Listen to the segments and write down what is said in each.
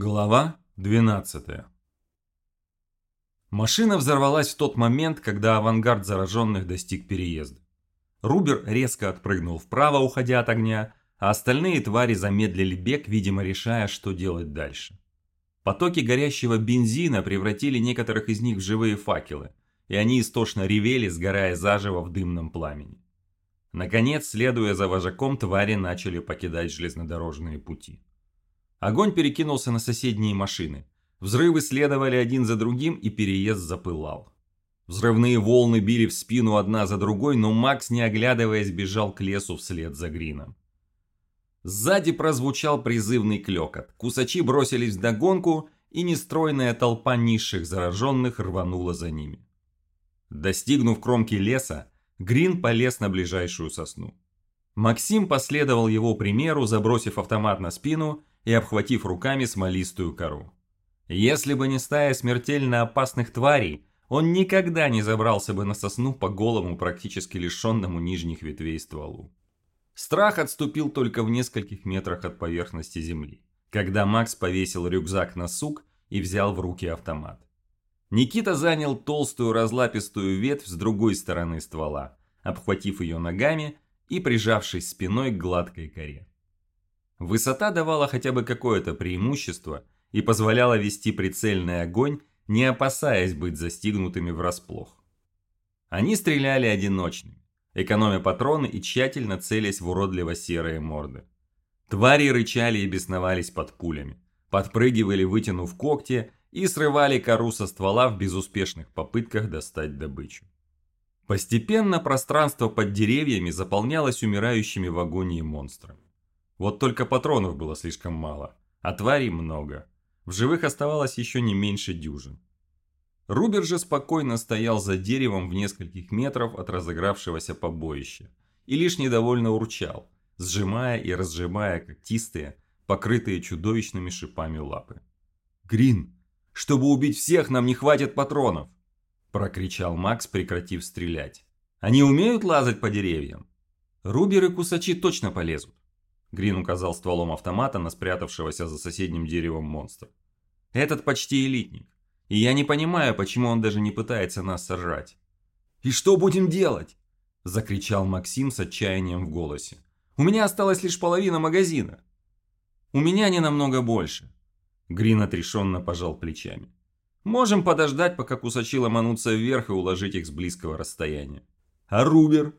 Глава 12 Машина взорвалась в тот момент, когда авангард зараженных достиг переезда. Рубер резко отпрыгнул вправо, уходя от огня, а остальные твари замедлили бег, видимо решая, что делать дальше. Потоки горящего бензина превратили некоторых из них в живые факелы, и они истошно ревели, сгорая заживо в дымном пламени. Наконец, следуя за вожаком, твари начали покидать железнодорожные пути. Огонь перекинулся на соседние машины. Взрывы следовали один за другим, и переезд запылал. Взрывные волны били в спину одна за другой, но Макс, не оглядываясь, бежал к лесу вслед за Грином. Сзади прозвучал призывный клекот. Кусачи бросились в догонку, и нестройная толпа низших зараженных рванула за ними. Достигнув кромки леса, Грин полез на ближайшую сосну. Максим последовал его примеру, забросив автомат на спину и обхватив руками смолистую кору. Если бы не стая смертельно опасных тварей, он никогда не забрался бы на сосну по голому, практически лишенному нижних ветвей стволу. Страх отступил только в нескольких метрах от поверхности земли, когда Макс повесил рюкзак на сук и взял в руки автомат. Никита занял толстую разлапистую ветвь с другой стороны ствола, обхватив ее ногами и прижавшись спиной к гладкой коре. Высота давала хотя бы какое-то преимущество и позволяла вести прицельный огонь, не опасаясь быть застигнутыми врасплох. Они стреляли одиночными, экономя патроны и тщательно целясь в уродливо серые морды. Твари рычали и бесновались под пулями, подпрыгивали, вытянув когти, и срывали кору со ствола в безуспешных попытках достать добычу. Постепенно пространство под деревьями заполнялось умирающими в агонии монстрами. Вот только патронов было слишком мало, а тварей много. В живых оставалось еще не меньше дюжин. Рубер же спокойно стоял за деревом в нескольких метров от разыгравшегося побоища и лишь недовольно урчал, сжимая и разжимая когтистые, покрытые чудовищными шипами лапы. «Грин, чтобы убить всех, нам не хватит патронов!» – прокричал Макс, прекратив стрелять. «Они умеют лазать по деревьям?» «Рубер и кусачи точно полезут. Грин указал стволом автомата на спрятавшегося за соседним деревом монстра. «Этот почти элитник. И я не понимаю, почему он даже не пытается нас сожрать». «И что будем делать?» – закричал Максим с отчаянием в голосе. «У меня осталась лишь половина магазина». «У меня не намного больше». Грин отрешенно пожал плечами. «Можем подождать, пока кусачи ломанутся вверх и уложить их с близкого расстояния». «А Рубер?»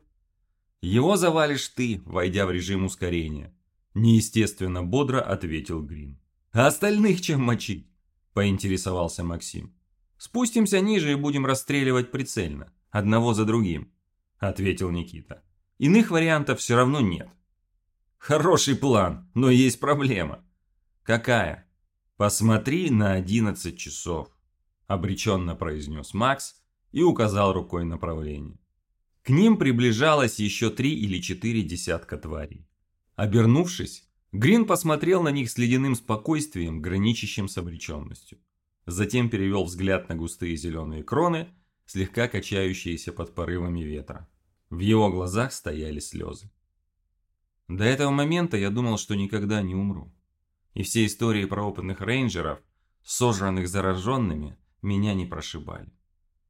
«Его завалишь ты, войдя в режим ускорения. Неестественно бодро ответил Грин. «А остальных чем мочить?» – поинтересовался Максим. «Спустимся ниже и будем расстреливать прицельно, одного за другим», – ответил Никита. «Иных вариантов все равно нет». «Хороший план, но есть проблема». «Какая?» «Посмотри на 11 часов», – обреченно произнес Макс и указал рукой направление. К ним приближалось еще три или четыре десятка тварей. Обернувшись, Грин посмотрел на них с ледяным спокойствием, граничащим с обреченностью. Затем перевел взгляд на густые зеленые кроны, слегка качающиеся под порывами ветра. В его глазах стояли слезы. До этого момента я думал, что никогда не умру. И все истории про опытных рейнджеров, сожранных зараженными, меня не прошибали.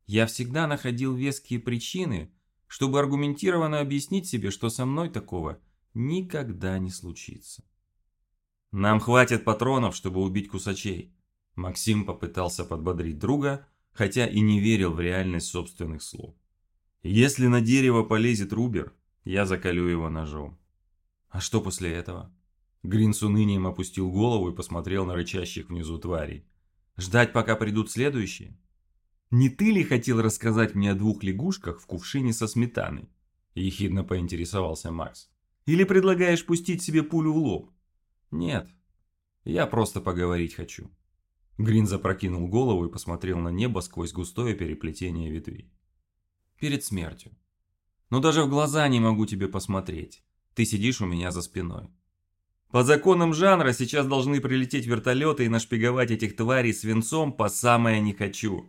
Я всегда находил веские причины, чтобы аргументированно объяснить себе, что со мной такого – никогда не случится. Нам хватит патронов, чтобы убить кусачей. Максим попытался подбодрить друга, хотя и не верил в реальность собственных слов. Если на дерево полезет Рубер, я заколю его ножом. А что после этого? Грин с унынием опустил голову и посмотрел на рычащих внизу тварей. Ждать, пока придут следующие? Не ты ли хотел рассказать мне о двух лягушках в кувшине со сметаной? Ехидно поинтересовался Макс. Или предлагаешь пустить себе пулю в лоб? Нет, я просто поговорить хочу. Грин запрокинул голову и посмотрел на небо сквозь густое переплетение ветвей. Перед смертью. Но даже в глаза не могу тебе посмотреть. Ты сидишь у меня за спиной. По законам жанра сейчас должны прилететь вертолеты и нашпиговать этих тварей свинцом по самое не хочу.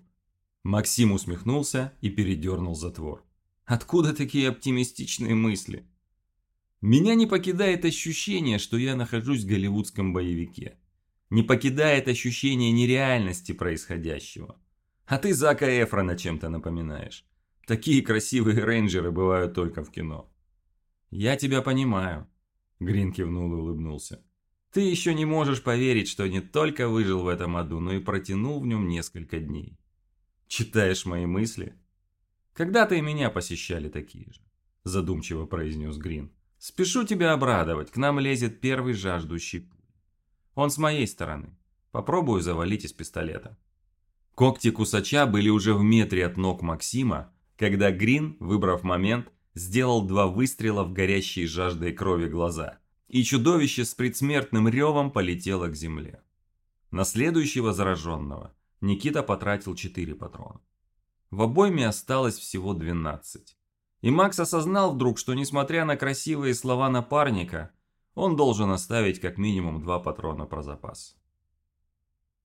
Максим усмехнулся и передернул затвор. Откуда такие оптимистичные мысли? Меня не покидает ощущение, что я нахожусь в голливудском боевике. Не покидает ощущение нереальности происходящего. А ты Зака Эфрона чем-то напоминаешь. Такие красивые рейнджеры бывают только в кино. Я тебя понимаю. Грин кивнул и улыбнулся. Ты еще не можешь поверить, что не только выжил в этом аду, но и протянул в нем несколько дней. Читаешь мои мысли? Когда-то и меня посещали такие же, задумчиво произнес Грин. Спешу тебя обрадовать, к нам лезет первый жаждущий пуль. Он с моей стороны. Попробую завалить из пистолета. Когти кусача были уже в метре от ног Максима, когда Грин, выбрав момент, сделал два выстрела в горящие жаждой крови глаза – и чудовище с предсмертным ревом полетело к земле. На следующего зараженного Никита потратил 4 патрона. В обойме осталось всего 12. И Макс осознал вдруг, что несмотря на красивые слова напарника, он должен оставить как минимум 2 патрона про запас.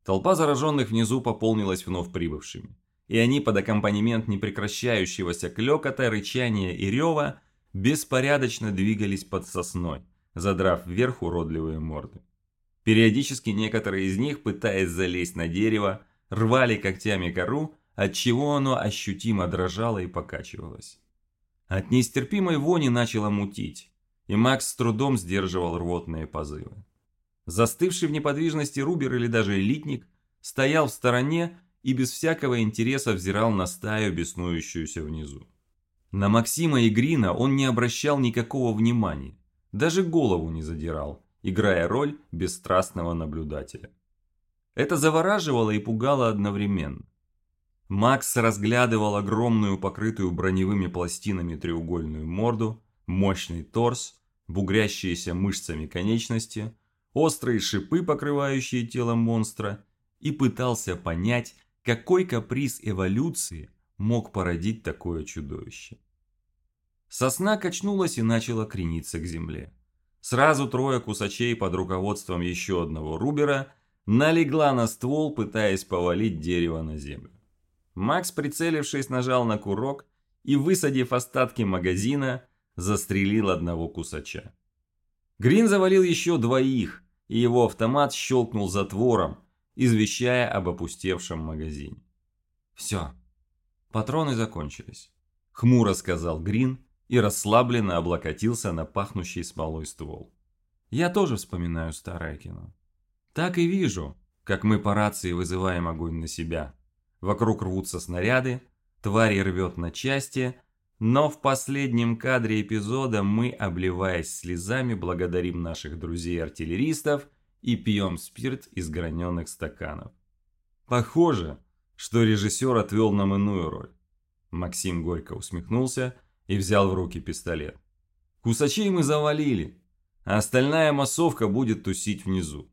Толпа зараженных внизу пополнилась вновь прибывшими, и они под аккомпанемент непрекращающегося клёкота, рычания и рева беспорядочно двигались под сосной – задрав вверх уродливые морды. Периодически некоторые из них, пытаясь залезть на дерево, рвали когтями кору, отчего оно ощутимо дрожало и покачивалось. От нестерпимой вони начало мутить, и Макс с трудом сдерживал рвотные позывы. Застывший в неподвижности Рубер или даже элитник стоял в стороне и без всякого интереса взирал на стаю, беснующуюся внизу. На Максима и Грина он не обращал никакого внимания, даже голову не задирал, играя роль бесстрастного наблюдателя. Это завораживало и пугало одновременно. Макс разглядывал огромную покрытую броневыми пластинами треугольную морду, мощный торс, бугрящиеся мышцами конечности, острые шипы, покрывающие тело монстра, и пытался понять, какой каприз эволюции мог породить такое чудовище. Сосна качнулась и начала крениться к земле. Сразу трое кусачей под руководством еще одного рубера налегла на ствол, пытаясь повалить дерево на землю. Макс, прицелившись, нажал на курок и, высадив остатки магазина, застрелил одного кусача. Грин завалил еще двоих, и его автомат щелкнул затвором, извещая об опустевшем магазине. «Все, патроны закончились», — хмуро сказал Грин, и расслабленно облокотился на пахнущий смолой ствол. Я тоже вспоминаю старое кино. Так и вижу, как мы по рации вызываем огонь на себя. Вокруг рвутся снаряды, твари рвет на части, но в последнем кадре эпизода мы, обливаясь слезами, благодарим наших друзей-артиллеристов и пьем спирт из граненых стаканов. Похоже, что режиссер отвел нам иную роль. Максим горько усмехнулся и взял в руки пистолет. Кусачей мы завалили, а остальная массовка будет тусить внизу.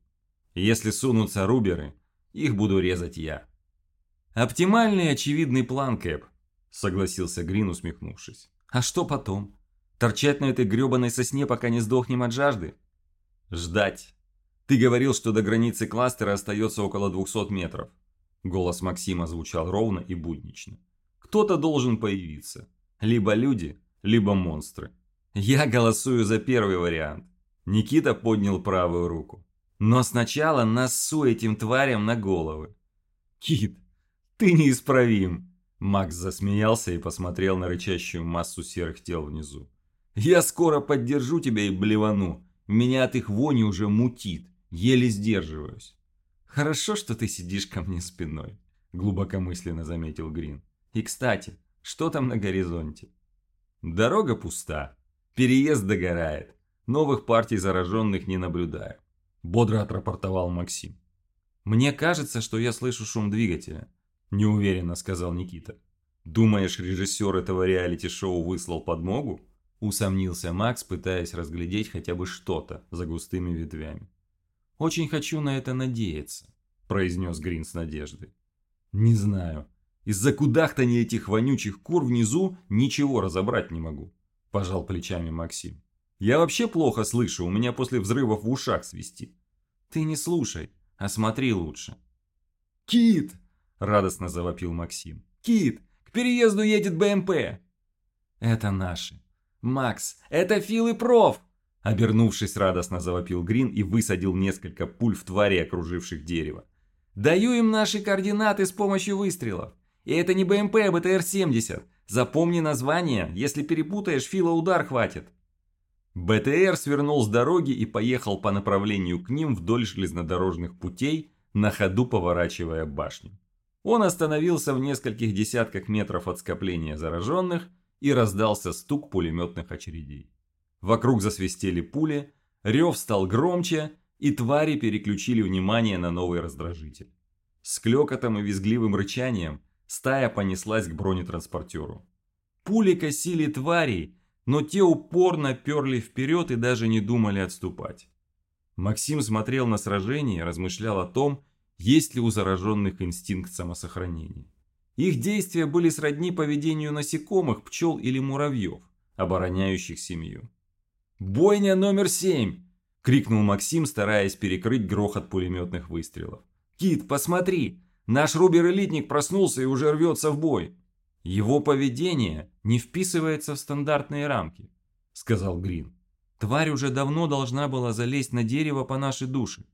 если сунутся руберы, их буду резать я. Оптимальный очевидный план, Кэп, согласился Грин, усмехнувшись. А что потом? Торчать на этой гребаной сосне, пока не сдохнем от жажды? Ждать. Ты говорил, что до границы кластера остается около 200 метров. Голос Максима звучал ровно и буднично. Кто-то должен появиться. Либо люди, либо монстры. Я голосую за первый вариант. Никита поднял правую руку. Но сначала насу этим тварям на головы. Кит, ты неисправим. Макс засмеялся и посмотрел на рычащую массу серых тел внизу. Я скоро поддержу тебя и блевану. Меня от их вони уже мутит. Еле сдерживаюсь. Хорошо, что ты сидишь ко мне спиной, глубокомысленно заметил Грин. И кстати, что там на горизонте? Дорога пуста. Переезд догорает. Новых партий зараженных не наблюдаю. Бодро отрапортовал Максим. Мне кажется, что я слышу шум двигателя. Неуверенно сказал Никита. Думаешь, режиссер этого реалити-шоу выслал подмогу? Усомнился Макс, пытаясь разглядеть хотя бы что-то за густыми ветвями. «Очень хочу на это надеяться», – произнес Грин с надеждой. «Не знаю. Из-за кудахтания этих вонючих кур внизу ничего разобрать не могу. Пожал плечами Максим. Я вообще плохо слышу, у меня после взрывов в ушах свистит. Ты не слушай, а смотри лучше. Кит! Радостно завопил Максим. Кит! К переезду едет БМП! Это наши. Макс, это Фил и Проф! Обернувшись, радостно завопил Грин и высадил несколько пуль в твари, окруживших дерево. «Даю им наши координаты с помощью выстрелов. И это не БМП, а БТР-70. Запомни название, если перепутаешь, Фила удар хватит». БТР свернул с дороги и поехал по направлению к ним вдоль железнодорожных путей, на ходу поворачивая башню. Он остановился в нескольких десятках метров от скопления зараженных и раздался стук пулеметных очередей. Вокруг засвистели пули, рев стал громче, и твари переключили внимание на новый раздражитель. С клёкотом и визгливым рычанием стая понеслась к бронетранспортеру. Пули косили тварей, но те упорно перли вперед и даже не думали отступать. Максим смотрел на сражение и размышлял о том, есть ли у зараженных инстинкт самосохранения. Их действия были сродни поведению насекомых, пчел или муравьев, обороняющих семью. «Бойня номер семь!» – крикнул Максим, стараясь перекрыть грохот пулеметных выстрелов. «Кит, посмотри! Наш Рубер-элитник проснулся и уже рвется в бой!» «Его поведение не вписывается в стандартные рамки», – сказал Грин. «Тварь уже давно должна была залезть на дерево по нашей душе».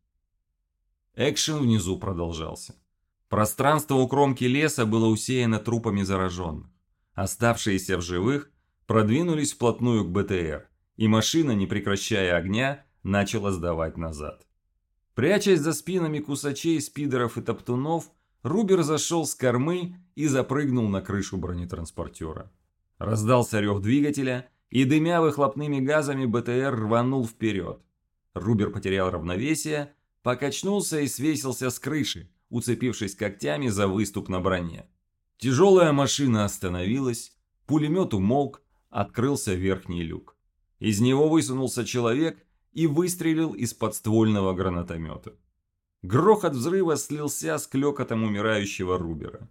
Экшен внизу продолжался. Пространство у кромки леса было усеяно трупами зараженных. Оставшиеся в живых продвинулись вплотную к БТР и машина, не прекращая огня, начала сдавать назад. Прячась за спинами кусачей, спидеров и топтунов, Рубер зашел с кормы и запрыгнул на крышу бронетранспортера. Раздался рев двигателя, и дымя выхлопными газами БТР рванул вперед. Рубер потерял равновесие, покачнулся и свесился с крыши, уцепившись когтями за выступ на броне. Тяжелая машина остановилась, пулемет умолк, открылся верхний люк. Из него высунулся человек и выстрелил из подствольного гранатомета. Грохот взрыва слился с клёкотом умирающего Рубера.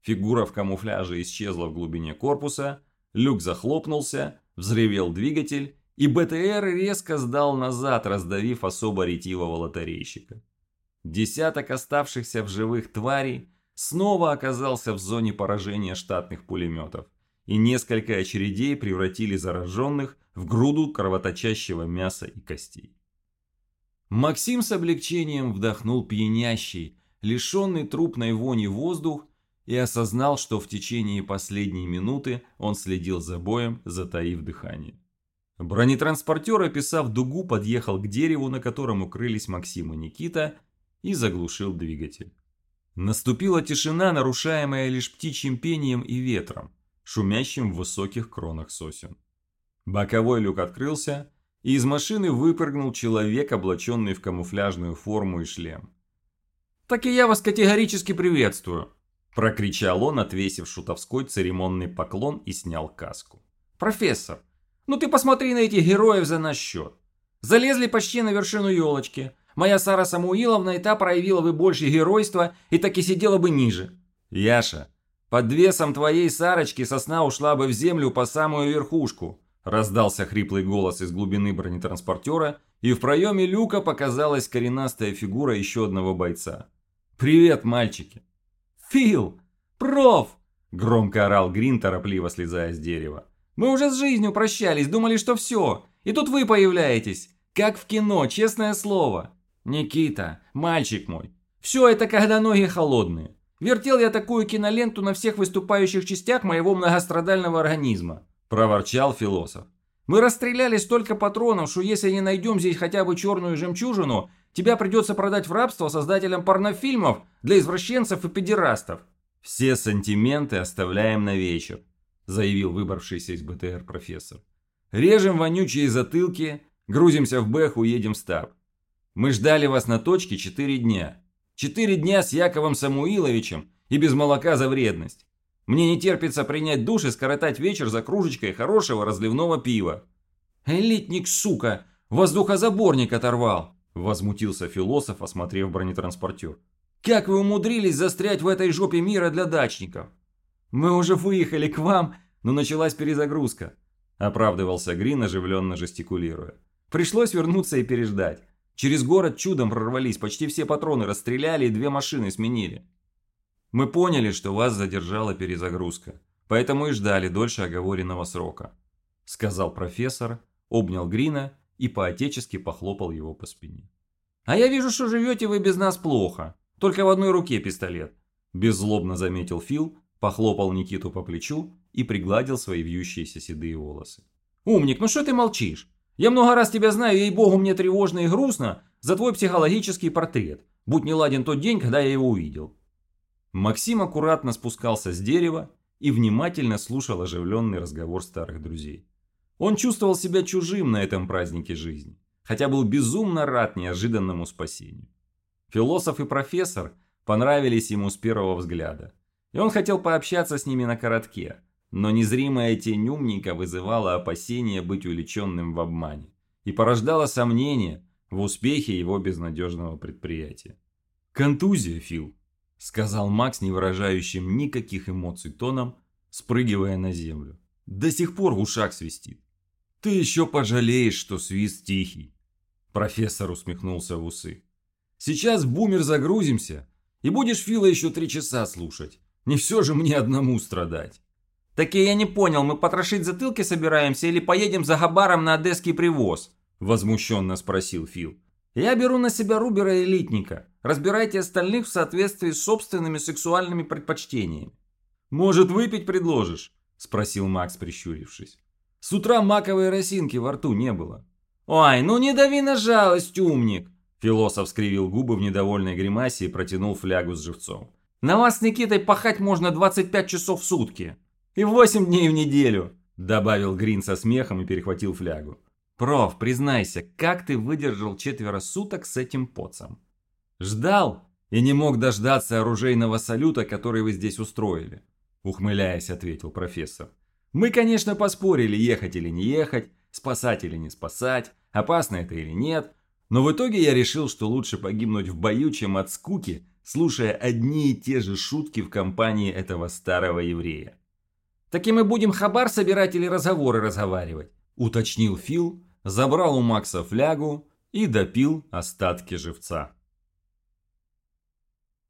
Фигура в камуфляже исчезла в глубине корпуса, люк захлопнулся, взревел двигатель, и БТР резко сдал назад, раздавив особо ретивого лотерейщика. Десяток оставшихся в живых тварей снова оказался в зоне поражения штатных пулеметов и несколько очередей превратили зараженных в груду кровоточащего мяса и костей. Максим с облегчением вдохнул пьянящий, лишенный трупной вони воздух и осознал, что в течение последней минуты он следил за боем, затаив дыхание. Бронетранспортер, описав дугу, подъехал к дереву, на котором укрылись Максим и Никита, и заглушил двигатель. Наступила тишина, нарушаемая лишь птичьим пением и ветром шумящим в высоких кронах сосен. Боковой люк открылся, и из машины выпрыгнул человек, облаченный в камуфляжную форму и шлем. «Так и я вас категорически приветствую!» Прокричал он, отвесив шутовской церемонный поклон и снял каску. «Профессор, ну ты посмотри на этих героев за наш счет. Залезли почти на вершину елочки. Моя Сара Самуиловна и та проявила бы больше геройства и так и сидела бы ниже. Яша, под весом твоей Сарочки сосна ушла бы в землю по самую верхушку. Раздался хриплый голос из глубины бронетранспортера, и в проеме люка показалась коренастая фигура еще одного бойца. «Привет, мальчики!» «Фил! Проф!» – громко орал Грин, торопливо слезая с дерева. «Мы уже с жизнью прощались, думали, что все. И тут вы появляетесь. Как в кино, честное слово. Никита, мальчик мой, все это когда ноги холодные. Вертел я такую киноленту на всех выступающих частях моего многострадального организма», – проворчал философ. «Мы расстреляли столько патронов, что если не найдем здесь хотя бы черную жемчужину, тебя придется продать в рабство создателям порнофильмов для извращенцев и педерастов». «Все сантименты оставляем на вечер», – заявил выбравшийся из БТР профессор. «Режем вонючие затылки, грузимся в Бэху, едем в стаб. Мы ждали вас на точке четыре дня. Четыре дня с Яковом Самуиловичем и без молока за вредность. Мне не терпится принять душ и скоротать вечер за кружечкой хорошего разливного пива. «Элитник, сука! Воздухозаборник оторвал!» Возмутился философ, осмотрев бронетранспортер. «Как вы умудрились застрять в этой жопе мира для дачников?» «Мы уже выехали к вам, но началась перезагрузка», оправдывался Грин, оживленно жестикулируя. «Пришлось вернуться и переждать. Через город чудом прорвались, почти все патроны расстреляли и две машины сменили. Мы поняли, что вас задержала перезагрузка, поэтому и ждали дольше оговоренного срока», сказал профессор, обнял Грина и поотечески похлопал его по спине. «А я вижу, что живете вы без нас плохо. Только в одной руке пистолет», – беззлобно заметил Фил, похлопал Никиту по плечу и пригладил свои вьющиеся седые волосы. «Умник, ну что ты молчишь? Я много раз тебя знаю, ей-богу, мне тревожно и грустно за твой психологический портрет, будь не ладен тот день, когда я его увидел». Максим аккуратно спускался с дерева и внимательно слушал оживленный разговор старых друзей. Он чувствовал себя чужим на этом празднике жизни, хотя был безумно рад неожиданному спасению. Философ и профессор понравились ему с первого взгляда, и он хотел пообщаться с ними на коротке, но незримая тень умника вызывала опасение быть увлеченным в обмане и порождала сомнения в успехе его безнадежного предприятия. «Контузия, Фил», — сказал Макс, не выражающим никаких эмоций тоном, спрыгивая на землю. «До сих пор в ушах свистит. Ты еще пожалеешь, что свист тихий». Профессор усмехнулся в усы. «Сейчас в бумер загрузимся, и будешь Фила еще три часа слушать. Не все же мне одному страдать». «Так я не понял, мы потрошить затылки собираемся или поедем за Габаром на одесский привоз?» Возмущенно спросил Фил. «Я беру на себя Рубера-элитника. Разбирайте остальных в соответствии с собственными сексуальными предпочтениями». «Может, выпить предложишь?» Спросил Макс, прищурившись. «С утра маковой росинки во рту не было». «Ой, ну не дави на жалость, умник!» Философ скривил губы в недовольной гримасе и протянул флягу с живцом. «На вас с Никитой пахать можно 25 часов в сутки!» И восемь дней в неделю!» Добавил Грин со смехом и перехватил флягу. «Проф, признайся, как ты выдержал четверо суток с этим поцом?» «Ждал и не мог дождаться оружейного салюта, который вы здесь устроили», ухмыляясь, ответил профессор. «Мы, конечно, поспорили, ехать или не ехать, спасать или не спасать, опасно это или нет, но в итоге я решил, что лучше погибнуть в бою, чем от скуки, слушая одни и те же шутки в компании этого старого еврея. Так и мы будем хабар собирать или разговоры разговаривать?» Уточнил Фил, забрал у Макса флягу и допил остатки живца.